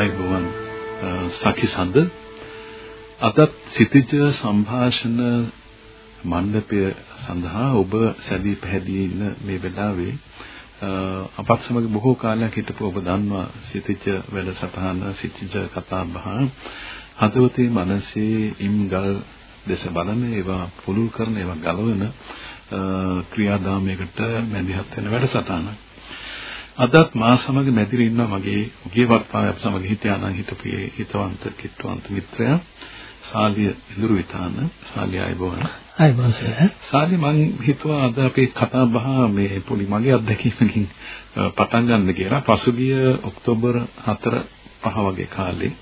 අයිබෝවන් සකිසඳ අදත් සිටිජ සංഭാෂණ මණ්ඩපය සඳහා ඔබ සැදී පැහැදී ඉන්න මේ වෙලාවේ අපත් සමග බොහෝ කාලයක් හිටපු ඔබ දන්නවා සිටිජ වැඩසටහන සිටිජ කතා බහ හදවතේ මනසේ ඉම්ගල් දේශ බලන ඒවා පුලුල් කරන ඒවා ගලවන ක්‍රියාදාමයකට මැදිහත් වෙන වැඩසටහනක්. අදත් මා සමග මැදිරි ඉන්නවා මගේ උගේ වර්තාවය සමග හිටියානම් හිටපු හිතවන්ත කිට්ටවන්ත මිත්‍රයා සාලිය ඉඳුරු විතාන සාලිය අයබෝන අයබෝන සාලිය මම හිතුවා අද අපේ කතා බහ මේ පොඩි මගේ අත්දැකීමකින් පටන් ගන්න කියලා පසුගිය ඔක්තෝබර් 4 5 වගේ කාලේ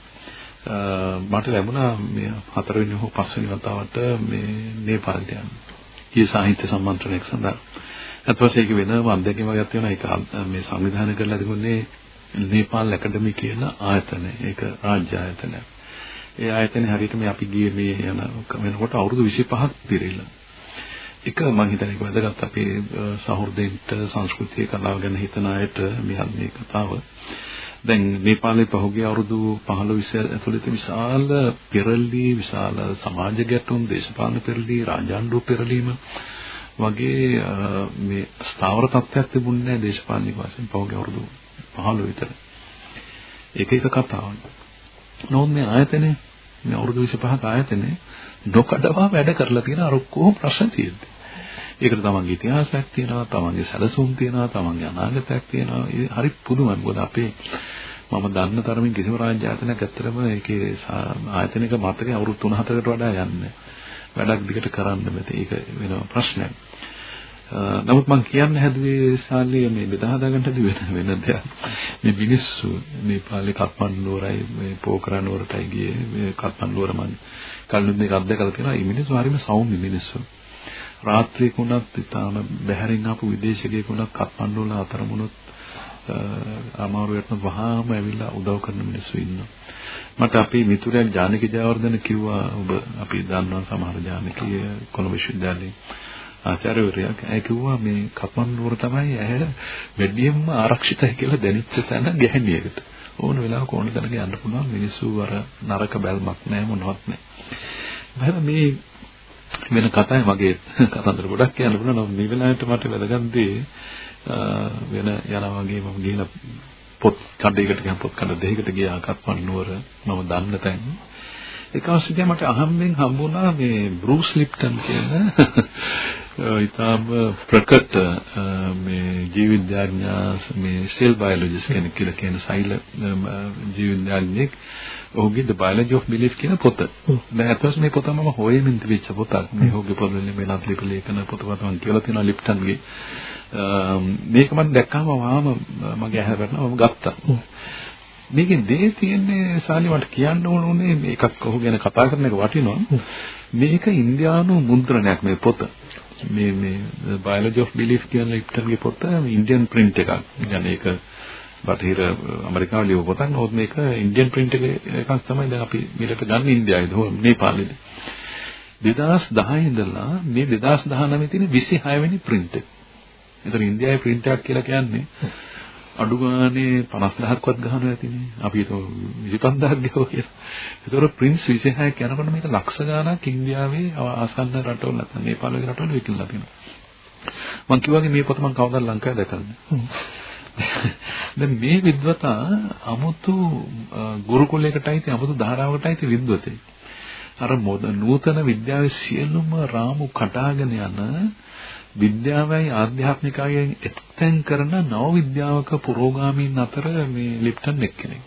මට ලැබුණා මේ හතරවෙනි හෝ පස්වෙනි වතාවට මේ නේපාලට යන්න. ඊ සාහිත්‍ය සම්මන්ත්‍රණයක් සඳහා. අත්වශයෙන් ඒක වෙනම අත්දැකීමක් තියෙනවා. ඒක මේ සංවිධානය කරලා තිබුණේ නේපාල් ඇකඩමි කියන ආයතනය. ඒක රාජ්‍ය ආයතනයක්. ඒ ආයතනේ හරියට මේ අපි ගියේ මේ යන වෙනකොට අවුරුදු 25ක් පිරීලා. එක මම හිතන්නේ ඒක වැදගත් අපේ සහෘදෙන්ට සංස්කෘතිය කලාව ගැන හිතන අයට මේ මේ කතාව. දැන් නේපාලේ පහුගිය අවුරුදු 15 20 ඇතුළත විශාල පෙරළි විශාල සමාජ ගැටුම් දේශපාලන පෙරළි රාජාණ්ඩු පෙරළීම වගේ මේ ස්ථාවර තත්ත්වයක් තිබුණේ නැහැ දේශපාලනික වශයෙන් පහුගිය අවුරුදු 15 විතර. ඒක එක කතාවක්. නෝන් මේ ආයතනේ මේ අවුරුදු 25ක ආයතනේ නොකඩවා වැඩ කරලා තියෙන අර ඔක්කොම ප්‍රශ්න තියෙද්දි. ඒකට තමන්ගේ ඉතිහාසයක් තියෙනවා, තමන්ගේ සැලසුම් තියෙනවා, තමන්ගේ අනාගතයක් තියෙනවා. ඒ හරි පුදුමයි. මොකද අපේ මම දන්න තරමින් කිසිම රාජ්‍ය ආයතනයක් ඇත්තටම ඒකේ ආයතනික මතකේ අවුරුදු 3-4කට වඩා යන්නේ. වැඩක් දිගට කරන්න බැහැ. ඒක වෙන ප්‍රශ්නයක්. නමුත් මම කියන්න හැදුවේ සාලිය මේ බෙදා හදාගන්න හැදුවේ වෙන වෙන දෙයක්. මේ මිනිස්සු නේපාලේ කත්මණ්ඩුවරයි මේ පෝකරා නුවරටයි ගියේ මේ කත්මණ්ඩුවර මම කලින් දෙක අත්දැකලා තියෙනවා. මේ මිනිස්සු හරිම සෞම්‍ය මිනිස්සු. රාත්‍රියක උනත් ඉතාලම බැහැරින් ආපු විදේශිකයෙකුණක් කත්මණ්ඩුවල අතරමුණොත් අමාරුවට වහාම ඇවිල්ලා උදව් කරන මිනිස්සු ඉන්නවා. මට අපේ මිතුරෙක් ජානකි ජයවර්ධන කිව්වා ඔබ අපි දන්නවා සමහර ජානකී කොළඹ විශ්වවිද්‍යාලයේ ආචාර්යවරයා ඇය කිව්වා මේ කපන්නුවර තමයි ඇය වැඩියෙන්ම ආරක්ෂිතයි කියලා දැනෙච්ච තැන ගැහණියකට. ඕන වෙලාවක ඕන තැනක යන්න පුළුවන් මිනිස්සු අර නරක බැල්මක් නැහැ මොනවත් නැහැ. මේ වෙන කතායි මගේ කතන්දර ගොඩක් කියන්න පුළුවන්. නමුත් මේ වෙලාවට මට වැදගත් දේ වෙන යනවා වගේ මම ගිහලා පොත් කඩේකට ගියා පොත් කඩ දෙකකට ගියා කප්පන්නුවර මම දන්න තැන. ඒක අවශ්‍යද මට අහම්බෙන් හම්බුණා මේ බෲස් ලිප්ටන් කියන ඉතාම ප්‍රකට මේ ජීව විද්‍යාඥයා මේ සෙල් බයොලොජිස්ට් කෙනෙක් කියලා කියන සෛල ජීව විද්‍යාඥයෙක් ඔහුගේ The Biology of Belief කියන පොත. දැන් අතවස් මේ පොත මම හොයමින් තිබිච්ච පොතක්. මේ ඔහුගේ පොතේ මේ නාත් ලිපි ලේඛන පොතවත් මම කියලා තියෙනවා ලිප්ටන්ගේ. මේක මම දැක්කම වහාම මගේ ඇහැ වැටෙනවා මම ගත්තා. මේකේ දේ තියෙන්නේ සාලි මට කියන්න ඕනේ මේකක් ඔහු ගැන කතා කරන එක වටිනවා. මේක ඉන්දියානු මුද්‍රණයක් මේ පොත. මේ මේ biology of belief කියන ලිප්ටන්ගේ පොත ඉන්දියන් print එකක්. يعني ඒක බටහිර ඇමරිකාව ලියපු පොතක්. නමුත් මේක ඉන්දියන් print එකක් තමයි දැන් අපි මෙලට ගන්න ඉන්දියාවේද හෝ නේපාලෙද. 2010 ඉඳලා මේ 2019 තියෙන 26 වෙනි print එක. ඒතර ඉන්දියාවේ print එකක් කියලා කියන්නේ අඩු ගානේ 50000ක්වත් ගහනවා ඇතිනේ. අපි හිතුව 25000ක් ගහුවා කියලා. ඒතකොට ප්‍රින්ස් 26ක් යනකොට මේක ලක්ෂ ගාණක් ඉන්දියාවේ ආසන්න රටවල නැත්නම් නේපාල වගේ රටවල විකිණලා තියෙනවා. මං කිව්වාගේ මේ පොත මං කවදාද ලංකාවේ දැකලා දැන් මේ විද්වතා අමුතු ගුරුකුලයකටයි තියෙන අමුතු ධාරාවකටයි තියෙන විද්වතේ. අර නූතන විද්‍යාවේ සියලුම රාමු කඩාගෙන යන විද්‍යාවයි ආධ්‍යාත්මිකයෙන් එක්තෙන් කරන නව විද්‍යාවක පුරෝගාමීන් අතර මේ ලිප්ටන් එක්කෙනෙක්.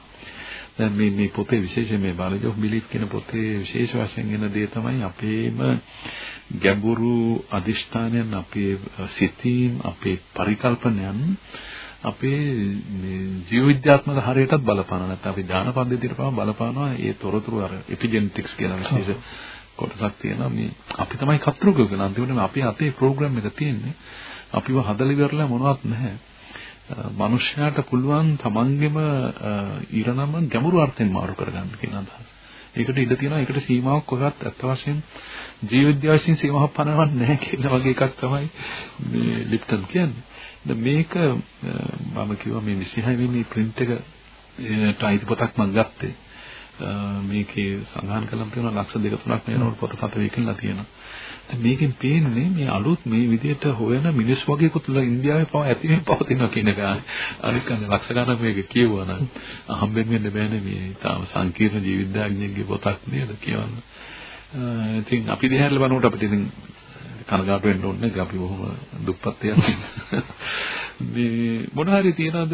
දැන් මේ මේ පොතේ විශේෂ මේ Biology of Belief කියන පොතේ විශේෂ වශයෙන් එන දේ තමයි අපේම ගැඹුරු අදිෂ්ඨානයන් අපේ සිතීම් අපේ පරිකල්පනයන් අපේ ජීව විද්‍යාත්මක හරයටත් බලපානවා නැත්නම් අපි ඥාන පද්ධතියට පවා බලපානවා ඒ තොරතුරු අර එපිජෙනටික්ස් කියන විශේෂ කොටසක් තියෙනවා මේ අපි තමයි කතෘකෝ කියන අන්තිමට අපි අපේ ප්‍රෝග්‍රෑම් එක තියෙන්නේ අපිව හදලා ඉවරලා මොනවත් නැහැ මනුෂ්‍යයාට පුළුවන් තමන්ගෙම ඉරණම ගැඹුරු අර්ථයෙන් මාරු කරගන්න කියන අදහස. ඒකට ඉඩ තියෙනවා ඒකට සීමාවක් කොහෙවත් අත්ත වශයෙන් ජීව විද්‍යාවකින් සීමාවක් පනවන්නේ නැහැ කියන වගේ එකක් තමයි මේ ලිප්ටන් කියන්නේ. මේක මම කිව්වා මේ 26 වෙනි print එකට අයිති පොතක් මම ගත්තේ. මේකේ සඳහන් කරලා තියෙනවා ලක්ෂ දෙක තුනක් වෙනකොට පොත පත විකිනලා තියෙනවා. දැන් මේකෙන් පේන්නේ මේ අලුත් මේ විදිහට හොයන මිනිස් වගේකුත් ඉන්දියාවේ පව ඇති වෙන පවතිනවා කියන එක. අනික කන්නේ ලක්ෂ ගණන් මේක කියවුවා නම් හම්බෙන්න වෙන්න බෑනේ මේ තාම සංකීර්ණ ජීවිතඥයෙක්ගේ පොතක් නේද කියවන්න. ඉතින් අපි දිහාට බලනකොට අපිට ඉතින් කනගාටු වෙන්න ඕනේ නැහැ. අපි බොහොම දුප්පත් යන්නේ. මේ මොන හරි තියනද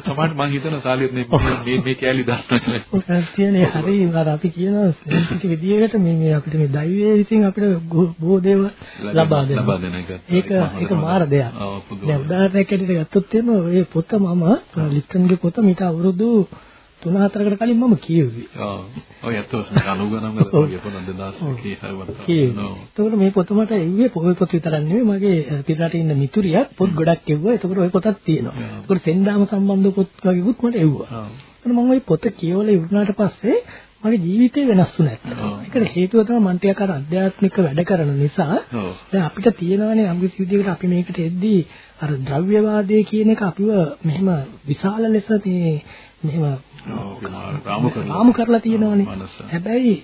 සමහරට මම හිතන සාලියත් මේ මේ කෑලි දාන්න. ඔක කියන්නේ හරි අර අපි කියන සංස්කෘතික විදියට මේ මේ අපිට මේ දෛවයේ විසින් අපිට බොහෝ දේව ලබා දෙනවා. ඒක ඒක මාර දෙයක්. දැන් උදාහරණයක් ඇටියට ගත්තොත් එimhe ඔය පොත මම ලිට්ටන්ගේ පොත මීට අවුරුදු 3-4කට කලින් මම කියෙව්වේ. ඔව්. ඔය ඇත්තටම අනුගණන් වල වගේ පොත 2000 කී හරවත්. එතකොට මේ පොත මට එව්වේ පොයි පොත විතරක් නෙමෙයි මගේ පිටරට ඉන්න මිතුරියක් පොත් ගොඩක් එව්වා. එතකොට ওই පොතක් තියෙනවා. එතකොට සෙන්ඩාම සම්බන්ධ පොත් වගේකුත් මට එව්වා. එතකොට මම ওই පොත කියවලා ඉවරනාට පස්සේ මගේ ජීවිතේ වෙනස් වුණා. ඒකට හේතුව තමයි මම ටිකක් අර අධ්‍යාත්මික වැඩ කරන නිසා දැන් අපිට තියෙනවානේ යම්කිසි විදිහකට අපි මේකට එද්දී අර ද්‍රව්‍යවාදය කියන එක අපිව මෙහෙම විශාල ලෙස මේ මෙහෙම රාමු කරලා තියෙනවනේ. හැබැයි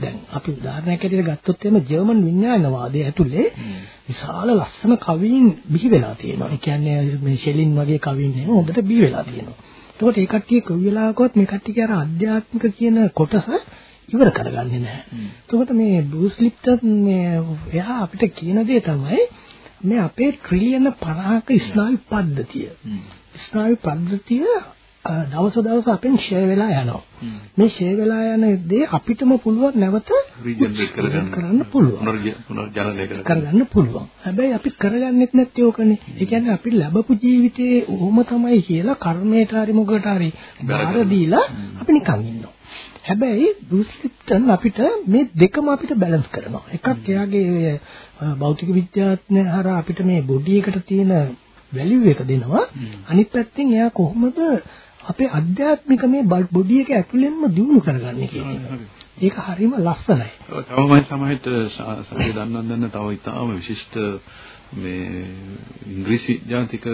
දැන් අපි උදාහරණයක් ඇටියට ගත්තොත් එහෙම ජර්මන් විඥානවාදයේ ඇතුලේ විශාල ලස්සන කවීන් බිහි වෙලා තියෙනවා. ඒ කියන්නේ මේ ෂෙලින් වගේ කවීන් එහෙම හොඳට බිහි වෙලා තියෙනවා. එතකොට ඒ කට්ටිය කොයි වෙලාවකවත් මේ කට්ටිය අර ආධ්‍යාත්මික කියන කොටස ඉවර කරගන්නේ නැහැ. එතකොට මේ බෲස් ලිප්ටන් මේ එයා අපිට කියන දේ තමයි මේ අපේ ට්‍රිලියන 50ක ස්නායු පද්ධතිය. ස්නායු පද්ධතිය දවස දවස අපෙන් ෂේ වෙලා යනවා. මේ ෂේ වෙලා යන දේ අපිටම පුළුවන් නැවත රීජනරේට් කරගන්න පුළුවන්. පුනර්ජනනය කරගන්න පුළුවන්. හැබැයි අපි කරගන්නෙත් නැත්තේ ඕකනේ. ඒ කියන්නේ අපි ලැබපු ජීවිතේ ඕම තමයි කියලා කර්මයට හරි මොකට හරි බාර දීලා අපි නිකන් ඉන්නවා. හැබැයි බුස්ලිප්ටන් අපිට මේ දෙකම අපිට බැලන්ස් කරනවා. එකක් එයාගේ භෞතික විද්‍යාඥය හරහා අපිට මේ බොඩි එකට තියෙන වැලියු එක දෙනවා. අනිත් පැත්තෙන් එයා කොහොමද අපේ අධ්‍යාත්මික මේ බොඩි එක ඇතුළෙන්ම දියුණු කරගන්නේ කියන එක. ඒක හරිම ලස්සනයි. ඔව් තවමයි සමහරට සමහර දන්නන් දන්න තව ඉතාම විශිෂ්ට මේ ඉංග්‍රීසි ජාතික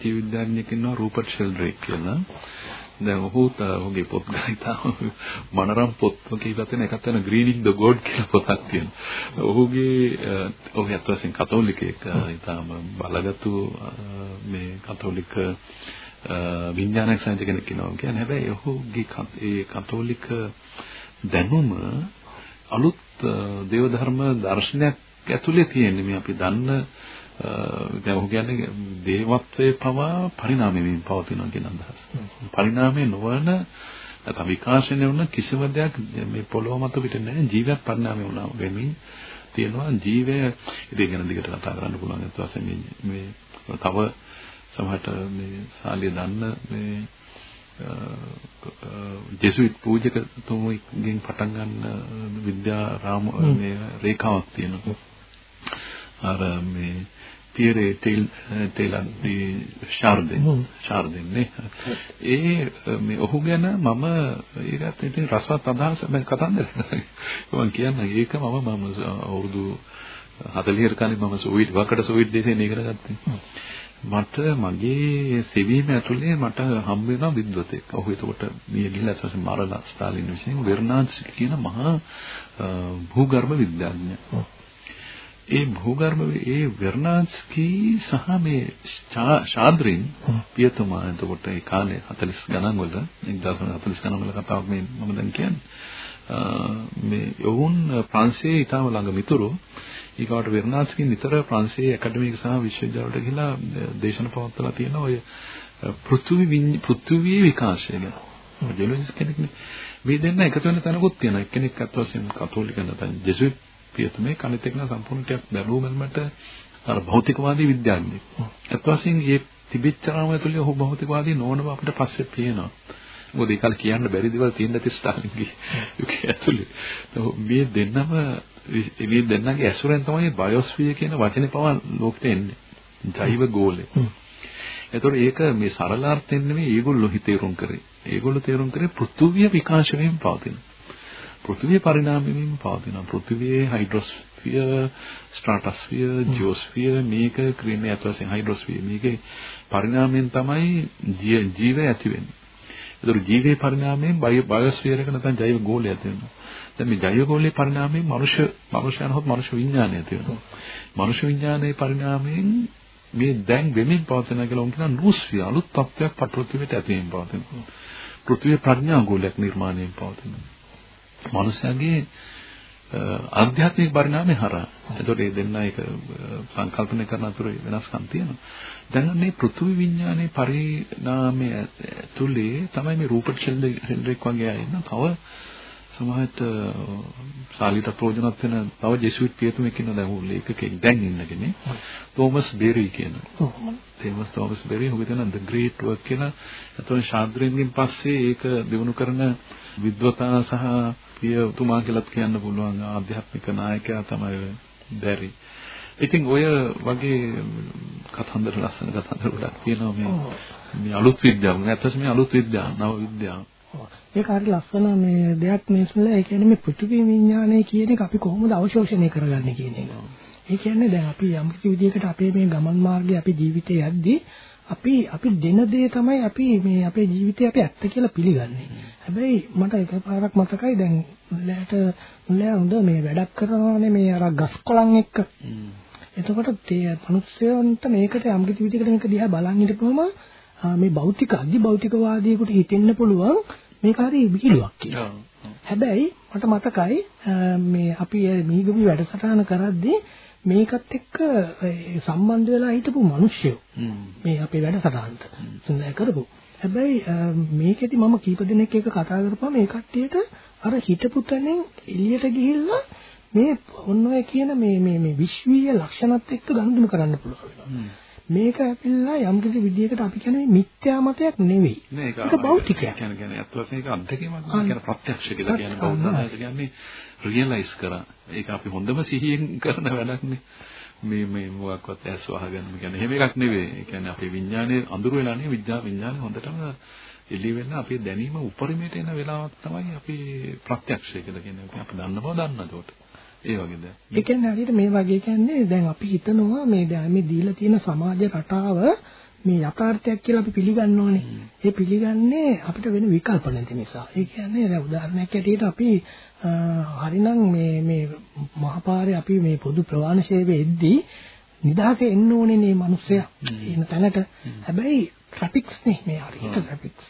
ජීවිතඥයෙක් ඉන්නවා රූපර්ට් ෂෙල්ඩ්‍රේක් කියලා. දැන් ඔහුත් ඔහුගේ පොත් ගායිතාව මනරම් පොත් කියලා තියෙන එකක් තියෙන ග්‍රීනින් ද ගෝඩ් කියලා පොතක් තියෙනවා. ඔහුගේ ඔහු අත්වසින් කතෝලිකයෙක් ඉතාම බලගත්ු මේ කතෝලික විඥානයක් සහිත කෙනෙක් ඉන්නවා කියන්නේ. හැබැයි ඔහුගේ ඒ කතෝලික දැනුම අලුත් දේව ධර්ම දර්ශනයක් ඇතුලේ තියෙන්නේ. මේ අපි දන්න දැන් ඔහු කියන්නේ දේවත්වයේ පවා පරිණාමයෙන් පවතිනවා කියන අදහස. පරිණාමය නොවන නැත්නම් විකාශනය වුණ කිසිම දෙයක් මේ පොළොව මත පිට නැහැ. ජීවිත පරිණාමය වුණා වෙමින් තියෙනවා. ජීවය ඉතින් ගැන දිගට කතා කරන්න පුළුවන්. ඒත් වශයෙන් මේ තව සමහරට මේ සාලිය දන්න මේ ජෙසුයිට් පූජකතුමෙක්ගෙන් පටන් ගන්න විද්‍යා රාම මේ රේඛාවක් තියෙනවා. අර මේ පියරේ ටේල් ටේලන්ඩි ශාර්දෙන් ශාර්දෙන් නේ ඒ මේ ඔහු ගැන මම ඒකත් ඉතින් රසවත් අදහස මම කතන්දර මම කියන්නේ ඒක මම මම අවුරුදු 40 කට කලින් මම සෝවියට් වකට සෝවියට් දේශේ ඉගෙන ගත්තා මට මගේ සෙවීම ඇතුලේ මට හම් වෙනවා විද්වතෙක්. ඔහු එතකොට මිය ගිහිල්ලා ඊට පස්සේ මරලා ස්ටාලින් විසින් වෙර්නාන්ස් කියන මහා භූගර්භ විද්‍යාඥයා. ඒ භූගර්භ ඒ වෙර්නාන්ස්කී සහ මේ ශාද්‍රින් පියතුමා එතකොට ඒ කාලේ 40 ගණන් වල 1940 ගණන් වල කතාවක් මේ මම දැන් කියන්නේ මේ යවුන් ප්‍රංශයේ ඊටම ළඟ මිතුරු ඊගාට වෙර්නාස්කින් නිතර ප්‍රංශයේ ඇකඩමික සහ විශ්වවිද්‍යාලවලට ගිහිලා දේශන පවත්වලා තියෙන ඔය පෘථිවි පෘථිවියේ විකාශය ගැන. ජියොලොජිස්ට් කෙනෙක්නේ. මේ දෙන්න එකතු වෙන තැනකුත් තියෙනවා. එක්කෙනෙක් අත් වශයෙන් කතෝලික නැත්නම් ජෙසුයිට් පියතුමේ කණිත එක්කන සම්පූර්ණ ටිකක් බැලුව බැලමට අර භෞතිකවාදී විද්‍යාඥයෙක්. ඒත් වශයෙන් මේ තිබිච්ච රාමය තුළ ඔහු භෞතිකවාදී නොවන බව අපිට පස්සේ පේනවා. මොකද ඒකල් කියන්න බැරි දේවල් තියෙන නැති ස්ටාලින්ගේ යුගය ඇතුලේ. මේ දෙන්නම මේ දෙන්නගේ ඇසුරෙන් තමයි බයොස්ෆියර් කියන වචනේ පවා ලෝකෙට එන්නේ. ජෛව ගෝලය. එතකොට ඒක මේ සරල අර්ථයෙන් නෙමෙයි ඒගොල්ලෝ හිතේරුම් කරේ. ඒගොල්ලෝ තේරුම් කරේ පෘථුවිය විකාශ වීම පවතින. පෘථිවිය පරිණාමය වීම පවතින. පෘථිවියේ හයිඩ්‍රොස්ෆියර්, ස්ට්‍රාටොස්ෆියර්, ජියෝස්ෆියර් මේක ක්‍රීමේ අතවසෙන් හයිඩ්‍රොස්ෆියර් මේකේ පරිණාමයෙන් තමයි ජීවය ඇති වෙන්නේ. ඒතර ජීවේ පරිණාමයෙන් බයොස්ෆියර් එක නැත්නම් ජෛව ගෝලය ඇති වෙනවා. දැන් මේ ජෛව ගෝලයේ පරිණාමයෙන් මනුෂ්‍ය මනුෂ්‍යයන් හොත් මනුෂ්‍ය විඥානය ඇති වෙනවා. මනුෂ්‍ය විඥානයේ පරිණාමයෙන් මේ දැන් වෙමින් පවතින කියලා උන් කියන නූස්ෆිය අලුත් තත්ත්වයක් පෘථිවියට ඇතිවෙමින් පවතිනවා. පෘථිවිය ප්‍රඥා ගෝලයක් නිර්මාණයෙන් පවතිනවා. මනුෂ්‍යයාගේ ආධ්‍යාත්මික පරිණාමය හරහා. එතකොට මේ දෙන්න එක සංකල්පනය කරන අතර වෙනස්කම් තියෙනවා. දැන් මේ පෘථිවි විඥානයේ පරිණාමය තුලේ තමයි මේ රූපට් ෂෙල්ඩරික් වගේ අය ඉන්න තව සමහරට සාලිට ප්‍රයෝජනවත් වෙන තව ජෙසුයිට් පියතුමෙක් ඉන්න දැන් උන් ඒකකෙක් දැන් ඉන්න කෙනේ. තෝමස් බෙරි කියන. තෝමස් තෝමස් බෙරි හුඟ දෙනා the great work කියලා. එතකොට ශාන්ද්‍රෙන්ගෙන් පස්සේ ඒක දිනු කරන විද්වතා සහ පියතුමා කියලාත් කියන්න පුළුවන් ආධ්‍යාත්මික නායකයා තමයි බැරි. ඉතින් ඔය වගේ කතන්දර ලස්සන කතන්දර ගොඩක් තියෙනවා මේ මේ අලුත් විද්‍යාව. නැත්නම් මේ අලුත් විද්‍යාව, නව විද්‍යාව. ඒක හරි ලස්සන මේ දෙයක් මේස්වල ඒ කියන්නේ මේ පෘථිවි විඥානය කියන එක අපි කොහොමද අවශෝෂණය කරගන්නේ කියන එක. ඒ කියන්නේ දැන් අපි යම් කිසි විදිහකට අපේ මේ ගමන් මාර්ගයේ අපි ජීවිතේ යද්දී අපි අපි දෙන දේ තමයි අපි මේ අපේ ජීවිතේ අපි ඇත්ත කියලා පිළිගන්නේ. හැබැයි මට එකපාරක් මතකයි දැන් මුල්ලෑට මුල්ලෑ හොඳ මේ වැඩක් කරනවානේ මේ අර ගස් කොළන් එක්ක. එතකොට තේ මිනිස්සුන්ට මේකට යම් කිසි විදිහකට මේක දිහා බලන් හිටපුවම මේ භෞතික අධි භෞතිකවාදීකට හිතෙන්න පුළුවන් මේක හරි විහිළුවක් කියලා. හැබැයි මට මතකයි මේ අපි මීගමි වැඩසටහන කරද්දී මේකත් එක්ක සම්බන්ධ වෙලා හිටපු මිනිස්සු මේ අපේ වැඩසටහනට සුන්දර කරපු. හැබැයි මේකෙදි මම කීප දිනක් එක කතා කරපුවම මේ කට්ටියට අර හිටපු තැනින් එළියට ගිහිල්ලා මේ ඔන්න ඔය කියන මේ මේ මේ විශ්වීය ලක්ෂණත් එක්ක ගනුදෙනු කරන්න පුළුවන්. මේක ඇපිල්ලා යම් කිසි විදියකට අපි කියන්නේ මිත්‍යා මතයක් නෙවෙයි. මේක භෞතිකයක්. කියන්නේ කියන්නේ අත් වශයෙන් ඒක අත්දැකීමක් කියන ප්‍රත්‍යක්ෂ කියලා කියන්නේ බෞද්ධායස කියන්නේ රියලයිස් කරා. ඒක අපි හොඳම සිහියෙන් කරන වැඩක්නේ. මේ මේ මොකක්වත් ඇස් වහගන්න කියන්නේ එහෙම එකක් නෙවෙයි. ඒ කියන්නේ අපේ විඥානයේ අඳුර වෙලා නේ විඥා විඥානේ හොඳටම එළි වෙන අපේ දැනීම උපරිමයට එන වෙලාවක් තමයි අපි ප්‍රත්‍යක්ෂය කියලා කියන්නේ. අපි දන්න බව දන්න එතකොට. ඒ වගේද? ඒ කියන්නේ හරියට මේ වගේ කියන්නේ දැන් අපි හිතනවා මේ මේ දීලා තියෙන සමාජ රටාව මේ යථාර්ථයක් කියලා අපි පිළිගන්න ඕනේ. ඒ පිළිගන්නේ අපිට වෙන විකල්ප නැති නිසා. ඒ කියන්නේ දැන් උදාහරණයක් ඇටියට අපි හරිනම් මේ මේ මහපාරේ අපි මේ පොදු ප්‍රවාහන සේවයේ එද්දී නිදහසේ එන්න ඕනේ මේ මිනිස්සයා ඉන්න තැනට. හැබැයි ට්‍රැෆික්ස් නේ මේ හරියට ට්‍රැෆික්ස්.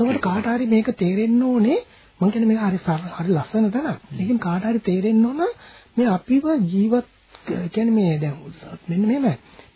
ඒකට කාට හරි මේක තේරෙන්න ඕනේ මම කියන්නේ මේක හරි හරි ලස්සන තැනක්. මේකෙන් කාට හරි තේරෙන්න ඕන මේ අපිව ජීවත් කියන්නේ මේ දැන් මෙන්න මෙහෙම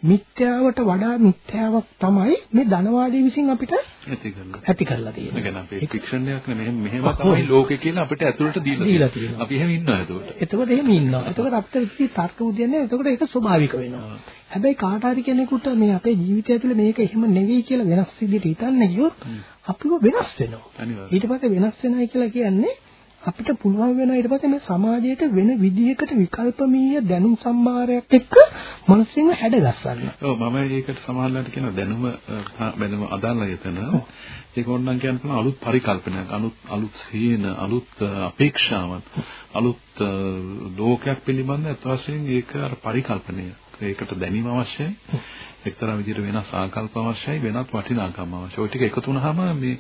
මිත්‍යාවට වඩා මිත්‍යාවක් තමයි මේ ධනවාදී විසින් අපිට ඇති කරලා ඇති කරලා තියෙන්නේ. ඒ කියන්නේ අපේ ෆික්ෂන් එකක් නෙමෙයි මෙහෙම තමයි ලෝකේ කියලා අපිට ඇතුළට දීලා තියෙනවා. අපි එහෙම ඉන්නවා එතකොට. එතකොට එහෙම ඉන්නවා. එතකොට අපිට කිසි තර්ක උදියන්නේ එතකොට ඒක ස්වභාවික වෙනවා. හැබැයි කාට හරි කෙනෙකුට මේ අපේ ජීවිතය ඇතුලේ මේක එහෙම නෙවෙයි කියලා වෙනස් විදිහට හිතන්න ගියොත් අපිව වෙනස් වෙනවා. ඊට පස්සේ වෙනස් වෙනයි කියලා කියන්නේ අපිට පුළුවන් වෙනවා ඊට පස්සේ මේ සමාජයට වෙන විදිහකට විකල්පමීය දැනුම් සම්භාරයක් එක්ක මිනිස්සුන්ව හැඩගස්සන්න. ඔව් මම ඒකට සමහරවිට කියන දැනුම දැනුම අදාළයි එතන. ඒක ඕනනම් කියන්න පුළුවන් අලුත් පරිකල්පනයක්, අලුත් අලුත් සීන, අලුත් අපේක්ෂාවන්, අලුත් ලෝකයක් පිළිබඳ අත් වශයෙන් ඒක අර පරිකල්පනය. ඒකට දැනීම අවශ්‍යයි. එක්තරා විදිහට වෙනස් ආකල්ප අවශ්‍යයි, වෙනත් වටිනාකම් අවශ්‍යයි. ওই ටික එකතු වුණාම මේ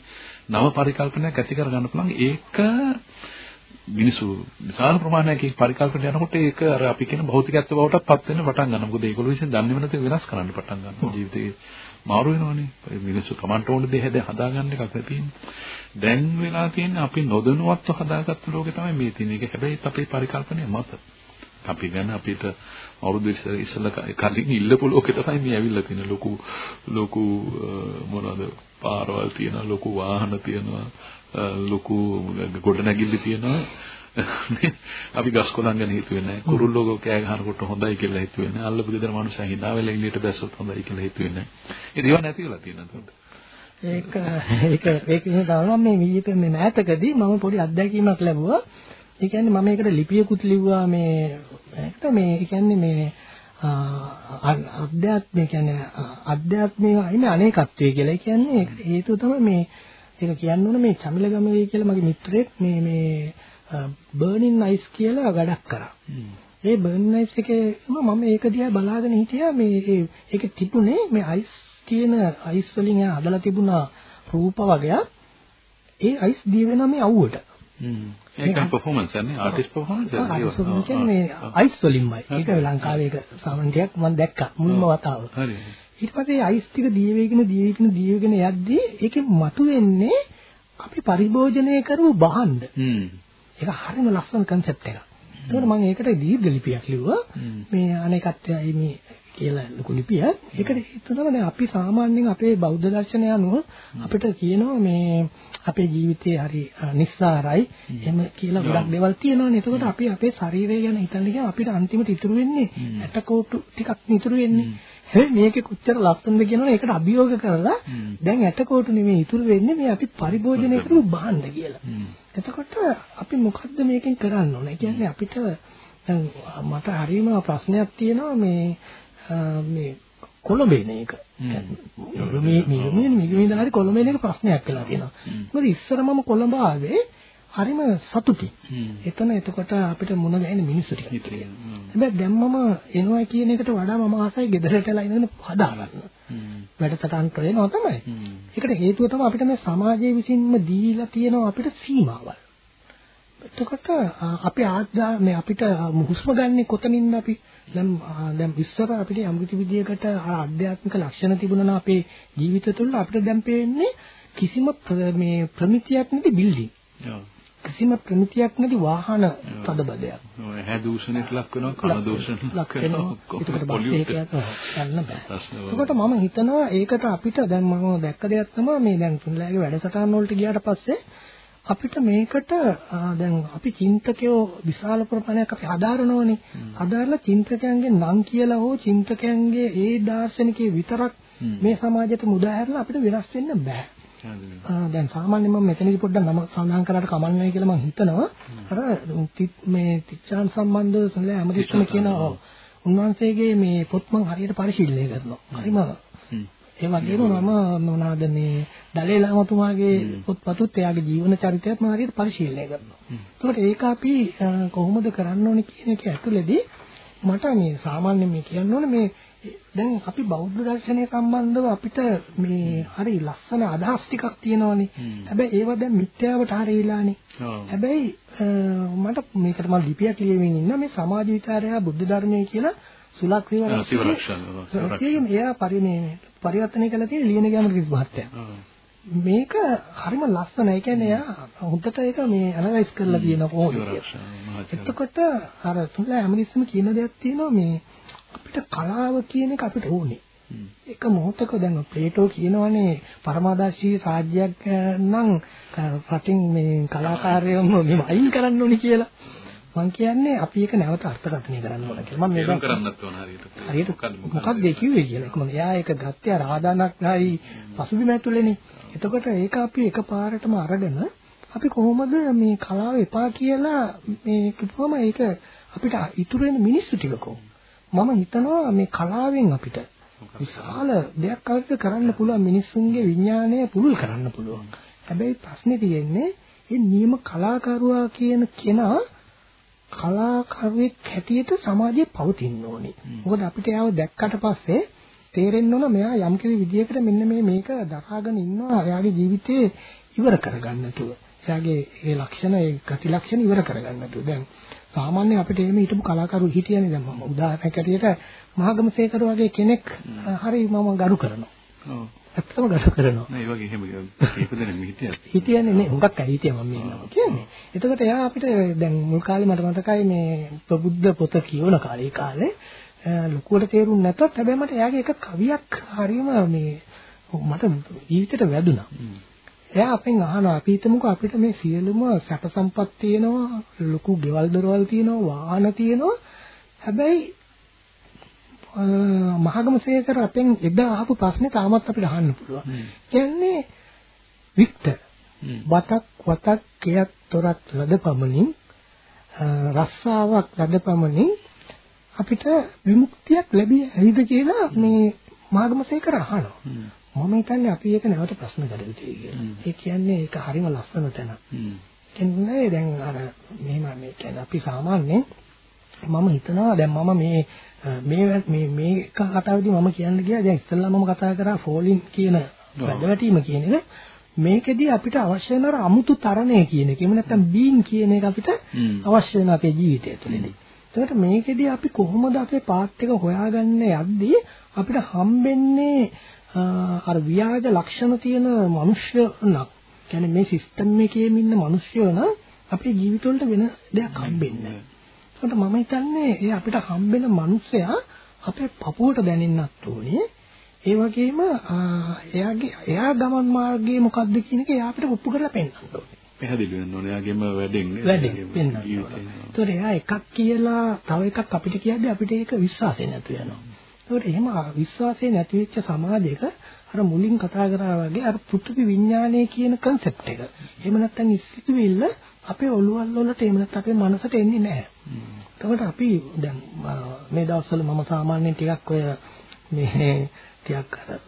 නව පරිකල්පනයක් ඇති කර ගන්න පුළුවන්. ඒක මිනිසු විශාල ප්‍රමාණයක පරිකල්පනට යනකොට ඒක අර අපි කියන භෞතිකත්ව බවටත් පත් වෙන්න පටන් ගන්නවා. මොකද ඒගොල්ලෝ විසින් දන්නේ නැති වෙනස් කරන්න පටන් ගන්නවා. ජීවිතේ මාරු වෙනවනේ. මිනිස්සු Tamanට ඕන දේ හැද හදාගන්න එකක් තියෙන්නේ. දැන් වෙලා තියෙන්නේ අපි නොදැනුවත්ව හදාගත්ත ලෝකේ තමයි මේ තියෙන්නේ. ඒක හැබැයි අපේ පරිකල්පනය මත. අපි ගැන අපිට අවුරුදු ඉස්සෙල්ලා කලින් ඉල්ලපු ලෝකේ තමයි මේ ඇවිල්ලා තියෙන ලොකු ලොකු මොනවද පාරවල් තියෙනවා ලොකු වාහන තියෙනවා ලොකු ගොඩනැගිලි තියෙනවා අපි ගස් කොළන් ගැන හිතුවේ නැහැ. කුරුල්ලෝ කෑ ගහනකොට හොඳයි කියලා හිතුවේ නැහැ. අල්ලපු ගෙදර මනුස්සයා hina වෙලා එළියට බැස්සොත් හොඳයි කියලා හිතුවේ නැහැ. ඒ දේවල් නැති වෙලා තියෙනවා ඒක ඒක ඒක නිසා මේ විජිත මේ මෑතකදී මම පොඩි අත්දැකීමක් ලැබුවා. ඒ කියන්නේ මම ඒකට ලිපියකුත් ලිව්වා මේ ඒකට මේ කියන්නේ මේ අධ්‍යාත්මය කියන්නේ අධ්‍යාත්මයේ ඉන්නේ අනේකත්වය කියලා. ඒ කියන්නේ හේතුව තමයි මේ ඒක කියන්න ඕන මේ චමිලගමවේ කියලා මගේ මිත්‍රයෙක් මේ මේ බර්නින් අයිස් කියලා වැඩක් කරා. ඒ බර්නින් අයිස් එකේ මම ඒක දිහා බලාගෙන හිටියා මේ ඒක තිබුණේ මේ අයිස් කියන අයිස් වලින් හදලා තිබුණා රූප වගේක්. ඒ අයිස් දිය වෙනා මේ අවුවට. ඒක පර්ෆෝමන්ස් යන්නේ ආටිස්ට් පර්ෆෝමන්ස් යන්නේ මේ අයිස් වලින්මයි. ඒක ලංකාවේ එක සාමාන්‍යයක් මම දැක්කා මුල්ම වතාව. හරි. ඊට පස්සේ අයිස් ටික දිය වේගෙන දිය වේගෙන දිය වේගෙන යද්දී ඒකේ මතුවෙන්නේ අපි පරිභෝජනය කරපු බහන්න. ඒක හරිම ලස්සන කන්සෙප්ට් එකක්. ඒකට මම ඒකට දීර්ඝ ලිපියක් ලිව්වා. මේ අනේකත්වයයි මේ කියලා ලොකු ලිපියක්. ඒකට හේතුව තමයි අපි සාමාන්‍යයෙන් අපේ බෞද්ධ දර්ශනය අනුව අපිට කියනවා මේ අපේ ජීවිතේ හරි නිස්සාරයි එහෙම කියලා ගොඩක් දේවල් තියෙනවානේ. එතකොට අපි අපේ ශරීරය ගැන හිතන්න ගියාම අපිට අන්තිමට ඉතුරු වෙන්නේ ඇටකොටු ටිකක් ඉතුරු වෙන්නේ. හැබැයි මේකේ කොච්චර ලස්සනද කියනවනේ ඒකට අභියෝග කරලා දැන් ඇටකොටු නෙමෙයි ඉතුරු වෙන්නේ මේ අපි පරිභෝජනය කරපු බහන්න කියලා. එතකොට අපි මොකද්ද මේකෙන් කරන්න ඕනේ? කියන්නේ අපිට දැන් මට හරීම ප්‍රශ්නයක් තියෙනවා මේ මේ කොළඹේන එක. මේ මේ මේ ඉඳලා හරි කොළඹේන එක ප්‍රශ්නයක් වෙලා තියෙනවා. මොකද ඉස්සර මම කොළඹ ආවේ හරිම සතුටින්. එතන එතකොට අපිට මුණ ගැහෙන මිනිස්සු ටික. හැබැයි දැන් මම එනවා කියන එකට වඩා මම ආසයි ගෙදරටලා ඉඳන් හදාගන්න. වැඩසටහන් කරේනවා තමයි. ඒකට හේතුව තමයි අපිට මේ සමාජයේ විසින්ම දීලා තියෙන අපිට සීමාවල්. එතකොට අපි ආද්දා මේ අපිට හුස්ම ගන්නෙ කොතනින්ද අපි දැන් දැන් ඉස්සර අපිට යම් කිසි විදියකට ආධ්‍යාත්මික ලක්ෂණ තිබුණා අපේ ජීවිත තුළ අපිට දැන් පේන්නේ කිසිම මේ ප්‍රමිතියක් නැති බිල්ඩින්. කිසිම ප්‍රමිතියක් නැති වාහන තදබදයක්. ඔය හැ දූෂණයට ලක් වෙනවා කන දූෂණ ලක් වෙනවා. මම හිතනවා ඒකට අපිට දැන් මම දැක්ක දෙයක් තමයි මේ දැන් තුන්ලාගේ වැඩසටහන් වලට ගියාට පස්සේ අපිට මේකට දැන් අපි චින්තකයෝ විශාල ප්‍රමාණයක් අපි හදාරනෝනේ. හදාරලා චින්තකයන්ගේ නම් කියලා හෝ චින්තකයන්ගේ ඒ දාර්ශනිකයේ විතරක් මේ සමාජයට මුදා හැරලා අපිට වෙනස් වෙන්න බෑ. දැන් සාමාන්‍යයෙන් මම මෙතනදී පොඩ්ඩක් නම සඳහන් කරලා කමන්නේ කියලා මම හිතනවා. අර මේ තිච්ඡාන් සම්බන්ධව සුනිල හැමතිස්සම කියනවා. උන්වහන්සේගේ මේ පොත් මම හරියට පරිශීලනය කරනවා. හරිම ඒ වගේම මම මොනවාද මේ දලේ ලාමතුමාගේ පොත්පතුත් එයාගේ ජීවන චරිතයත් මම හරියට පරිශීලනය කරනවා. ඒකට ඒක අපි කොහොමද කරන්න ඕනේ කියන එක ඇතුළේදී මට මේ සාමාන්‍යයෙන් මේ කියන්න ඕනේ මේ දැන් අපි බෞද්ධ දර්ශනය සම්බන්ධව අපිට මේ හරි ලස්සන අදහස් ටිකක් තියෙනවානේ. හැබැයි ඒවා දැන් මිත්‍යාවට හරියලානේ. හැබැයි මට මේකට මම ලිපියක් ලියමින් ඉන්න මේ සමාජ විචාරය බුද්ධ ධර්මය කියලා සුලක් විවරණ. එයා පරිමේ පරිවර්තනය කළා තියෙන ලියන ගාම කිස් මහත්තයා. මේක හරිම ලස්සනයි. ඒ කියන්නේ එයා හොඳට ඒක මේ ඇනලයිස් කරලා තියෙන කොහොමද එතකොට අර තුලා හැමතිස්සෙම කියන දෙයක් තියෙනවා මේ අපිට කලාව කියන එක අපිට ඕනේ. එක මොහොතක දැන් ප්ලේටෝ කියනවානේ පරමාදර්ශී රාජ්‍යයක් නම් රටින් මේ කලාකාරයෝ මෙම අයින් කරන්න ඕනේ කියලා. මම කියන්නේ අපි ඒක නැවත අර්ථකථනය කරන්න ඕන කියලා. මම මේක කරන්නත් ඕන හරියට. හරියට මොකක්ද ඒ කිව්වේ කියලා. කොහොමද? එයා ඒක ගත්තේ අර ආදානක්ලායි පසුබිම ඇතුළේනේ. එතකොට ඒක අපි එකපාරටම අරගෙන අපි කොහොමද මේ කලාව එපා කියලා මේ කිව්වම ඒක අපිට ඉතුරු වෙන මිනිස්සු ටිකකෝ. මම හිතනවා මේ කලාවෙන් අපිට විශාල දෙයක් අපිට කරන්න පුළුවන් මිනිස්සුන්ගේ විඥානය පුළුල් කරන්න පුළුවන්. හැබැයි ප්‍රශ්නේ තියෙන්නේ මේ නියම කලාකරුවා කියන කෙනා කලාකරුවෙක් හැටියට සමාජයේ පවතින්න ඕනේ. මොකද අපිට යාව දැක්කට පස්සේ තේරෙන්න ඕන මෙයා යම් කිසි විදියකට මෙන්න මේ මේක දරාගෙන ඉන්නවා එයාගේ ජීවිතේ ඉවර කරගන්නතුව. එයාගේ ඒ ලක්ෂණ ඒ ගති ලක්ෂණ ඉවර කරගන්නතුව. දැන් සාමාන්‍යයෙන් අපිට එහෙම හිටපු කලාකරු හිටියනේ දැන් මම උදාහරණයක් ඇටියට මහගමසේකර වගේ කෙනෙක් හරි මම ගරු කරනවා. ඇත්තම ගරු කරනවා. නෑ ඒ වගේ එහෙම කීප දෙනෙක් හිටියා. හිටියන්නේ නේ හුඟක් අය හිටියා මම ඉන්නවා කියන්නේ. එතකොට එයා අපිට දැන් මුල් කාලේ මට මතකයි මේ ප්‍රබුද්ධ පොත කියවන කාලේ කාලේ ලොකුවට තේරුම් නැතත් හැබැයි මට එයාගේ එක කවියක් හරියම මේ මට ජීවිතේට වැදුනා. එයා අපෙන් අහනවා අපි හිතමුකෝ අපිට මේ සියලුම සැප සම්පත් තියෙනවා ලොකු ගෙවල් දොරවල් තියෙනවා වාහන තියෙනවා හැබැයි මහගමසේකර අපෙන් එදා අහපු ප්‍රශ්නේ තාමත් අපිට අහන්න පුළුවන්. කියන්නේ වික්ටර් බතක් වතක් කෙයක් තොරක් ලදපමණින් රස්සාවක් ලදපමණින් අපිට විමුක්තියක් ලැබිය හැකිද කියලා මේ මාගමසේකර අහනවා. මම හිතන්නේ අපි ඒක නැවත ප්‍රශ්න යුතුයි කියලා. ඒ කියන්නේ ඒක හරිම ලස්සන තැන. කියන්නේ දැන් අර මෙහෙම මේ කියන්නේ අපි සාමාන්‍යයෙන් මම හිතනවා දැන් මම මේ මේ මේ මේ කතාවේදී මම කියන්න ගියා දැන් ඉස්සෙල්ලා මම කතා කරා ෆෝලින් කියන වැඩවැටීම කියන එක මේකෙදී අපිට අවශ්‍ය වෙන අමුතු තරණය කියන එක. එහෙම නැත්නම් බීන් කියන එක අපිට අවශ්‍ය වෙන අපේ ජීවිතය තුළදී. එතකොට මේකෙදී අපි කොහොමද අපේ පාත් එක හොයාගන්න යද්දී අපිට හම්බෙන්නේ අර ව්‍යාජ ලක්ෂණ තියෙන මිනිස්සු නම් කියන්නේ මේ සිස්ටම් එකේම ඉන්න මිනිස්සු නම් අපේ ජීවිතවලට වෙන දෙයක් හම්බෙන්නේ නැහැ. ඒකට මම හිතන්නේ ඒ අපිට හම්බෙන මිනිස්සයා අපේ පපුවට දැනෙන්නත් ඕනේ. ඒ වගේම එයාගේ එයා ගමන් මාර්ගයේ මොකක්ද කියන එක එයා අපිට ඔප්පු කරලා පෙන්නන්න ඕනේ. පැහැදිලි වෙන්න ඕනේ. එයාගේම වැඩෙන් වැඩෙන් පෙන්නන්න ඕනේ. ඒතකොට එයා එකක් කියලා තව එකක් අපිට කියද්දී අපිට ඒක විශ්වාසය නැතු වෙනවා. ඒකට එහෙම විශ්වාසය නැති වෙච්ච සමාජයක අර මුලින් කතා කරා වගේ අර පෘථිවි විඥානය කියන concept එක. එහෙම නැත්නම් ඉස්සිතුවිල්ල අපේ ඔළුවල් වලට එහෙම නැත්නම් අපේ මනසට එන්නේ නැහැ. එතකොට අපි දැන් මේ දවස්වල මම සාමාන්‍යයෙන් ටිකක් ඔය මේ ටිකක් අර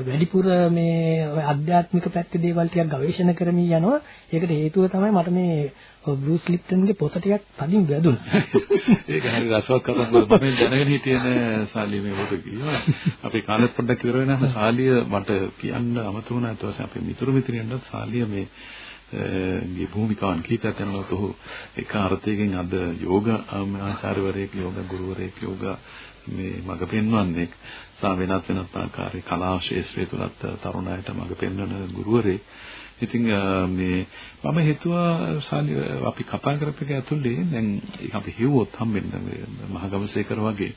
වැඩිපුර මේ අධ්‍යාත්මික පැත්තේ දේවල් ටිකක් ගවේෂණය කරමින් යනවා. ඒකට හේතුව තමයි මට මේ බෲස් ලිප්ටන්ගේ පොත ටිකක් තදින් වැදුනා. ඒක හරි රසවත් කතාවක්. මම දැනගෙන හිටියේ නෑ සාලිය මේ පොත කියනවා. අපි කාලෙත් පොඩ්ඩක් ඉවර වෙනහම සාලිය මට කියන්න අමතක වුණා. ඊට පස්සේ අපේ මිතුරු මිත්‍රයන්ට සාලිය මේ ගේ භූමිකාවන් කීපයක් යනකොට ඔහු එක අර්ථයකින් අද යෝග ආචාර්යවරයෙක් යෝග ගුරුවරයෙක් යෝග මේ මඟ පෙන්වන්නේ සා වෙනත් වෙනත් ආකාරයේ කලා ශාස්ත්‍රය තුලත් තරුණයන්ට මඟ පෙන්වන ගුරුවරයෙක්. ඉතින් මේ මම හිතුවා සාලි අපි කතා කරපේක ඇතුලේ දැන් අපි හිව්වොත් හම්බෙන්න මහගමසේකර වගේ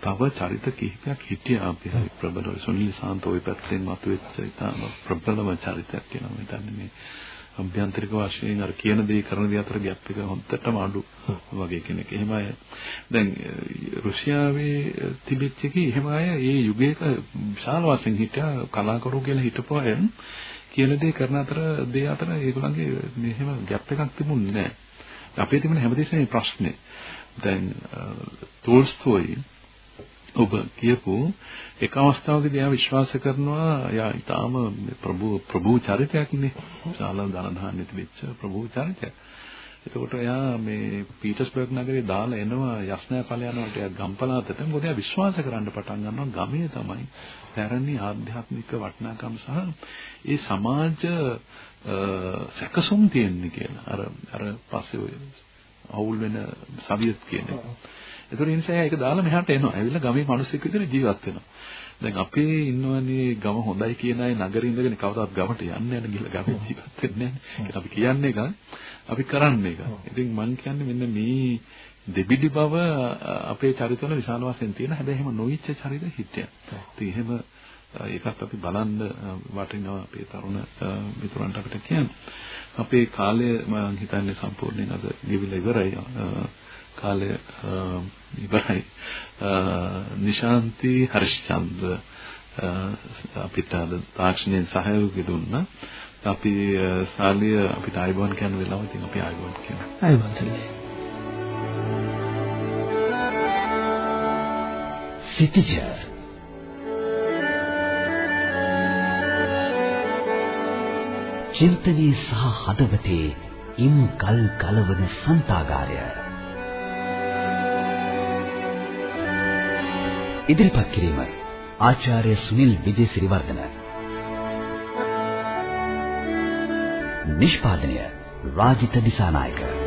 තව චරිත කිහිපයක් හිටියා අපි ප්‍රබල සුනිල් සාන්තෝ ඔය පැත්තෙන් මතුවෙච්ච ඉතාම ප්‍රබලම චරිතයක් කියලා මම හිතන්නේ මේ අභ්‍යන්තරික වශයෙන් අර කියන දේ කරන දේ අතර ગેප් එක හොන්දටම අඩු වගේ කෙනෙක්. එහෙම අය දැන් රුසියාවේ තිබෙච්ච එකේ එහෙම අය ඒ යුගයක විශාල වශයෙන් හිටියා කලාකරු කියලා හිටපු අය කියන දේ කරන අතර දේ අතර ඒගොල්ලන්ගේ මෙහෙම ગેප් එකක් තිබුණේ නැහැ. අපේ තිබුණ හැමදේශම ප්‍රශ්නේ. දැන් තෝල්ස්තෝයි ඔබ කියපු එක අවස්ථාවකදී එයා විශ්වාස කරනවා එයා ඊටාම ප්‍රභු ප්‍රභු චරිතයක්නේ ශාල ධනධාන්‍ය තිබෙච්ච ප්‍රභු චරිතයක්. එතකොට එයා මේ පීටර්ස්බර්ග් නගරේ දාලා එනවා යස්නෑ ඵල යනකොට එයා ගම්පලාතට මොකද එයා විශ්වාස කරන්න පටන් ගන්නවා ගමේ තමයි පැරණි ආධ්‍යාත්මික වටිනාකම් සහ ඒ සමාජ සැකසුම් තියෙන්නේ කියලා. අර අර පස්සේ ඔය අවුල් වෙන සවියත් කියන්නේ. ඒතර ඒ නිසා ඒක දාලා මෙහාට එනවා. ඇවිල්ලා ගමේ මිනිස්සුෙක් විදිහට ජීවත් වෙනවා. දැන් අපේ ඉන්නවනේ ගම හොඳයි කියන අය නගරේ ඉඳගෙන කවදාවත් ගමට යන්න යන ගිහලා ගමේ ජීවත් වෙන්නේ නැහැ. අපි කියන්නේ එක අපි කරන්නේ එක. ඉතින් මම කියන්නේ මෙන්න මේ දෙබිඩි බව අපේ චරිතවල විශාල වශයෙන් තියෙන හැබැයි එහෙම නොවිච්ච චරිත හිතයක්. ඉතින් එහෙම ඒකත් අපි බලන්න වටිනවා අපේ තරුණ මිතුරන්ට අපිට කියන්න. අපේ කාලය මම හිතන්නේ සම්පූර්ණයෙන් අද ගෙවිලා ඉවරයි. කාලය ඉවරයි. නිශාන්ති හර්ෂචන්ද්‍ර අපිට තාක්ෂණයෙන් සහයෝගය දුන්නා. අපි සාලිය අපිට ආයුබෝවන් කියන වෙලාව ඉතින් අපි ආයුබෝවන් කියනවා. ආයුබෝවන් සල්ලේ. සිටිජර් චින්තනයේ සහ හදවතේ ඉම් කල් කලවන සන්තාගාරය. ඉදිරිපත් කිරීම ආචාර්ය සුනිල් විජේසිරිවර්ධන. නිෂ්පාදනය රාජිත දිසානායක.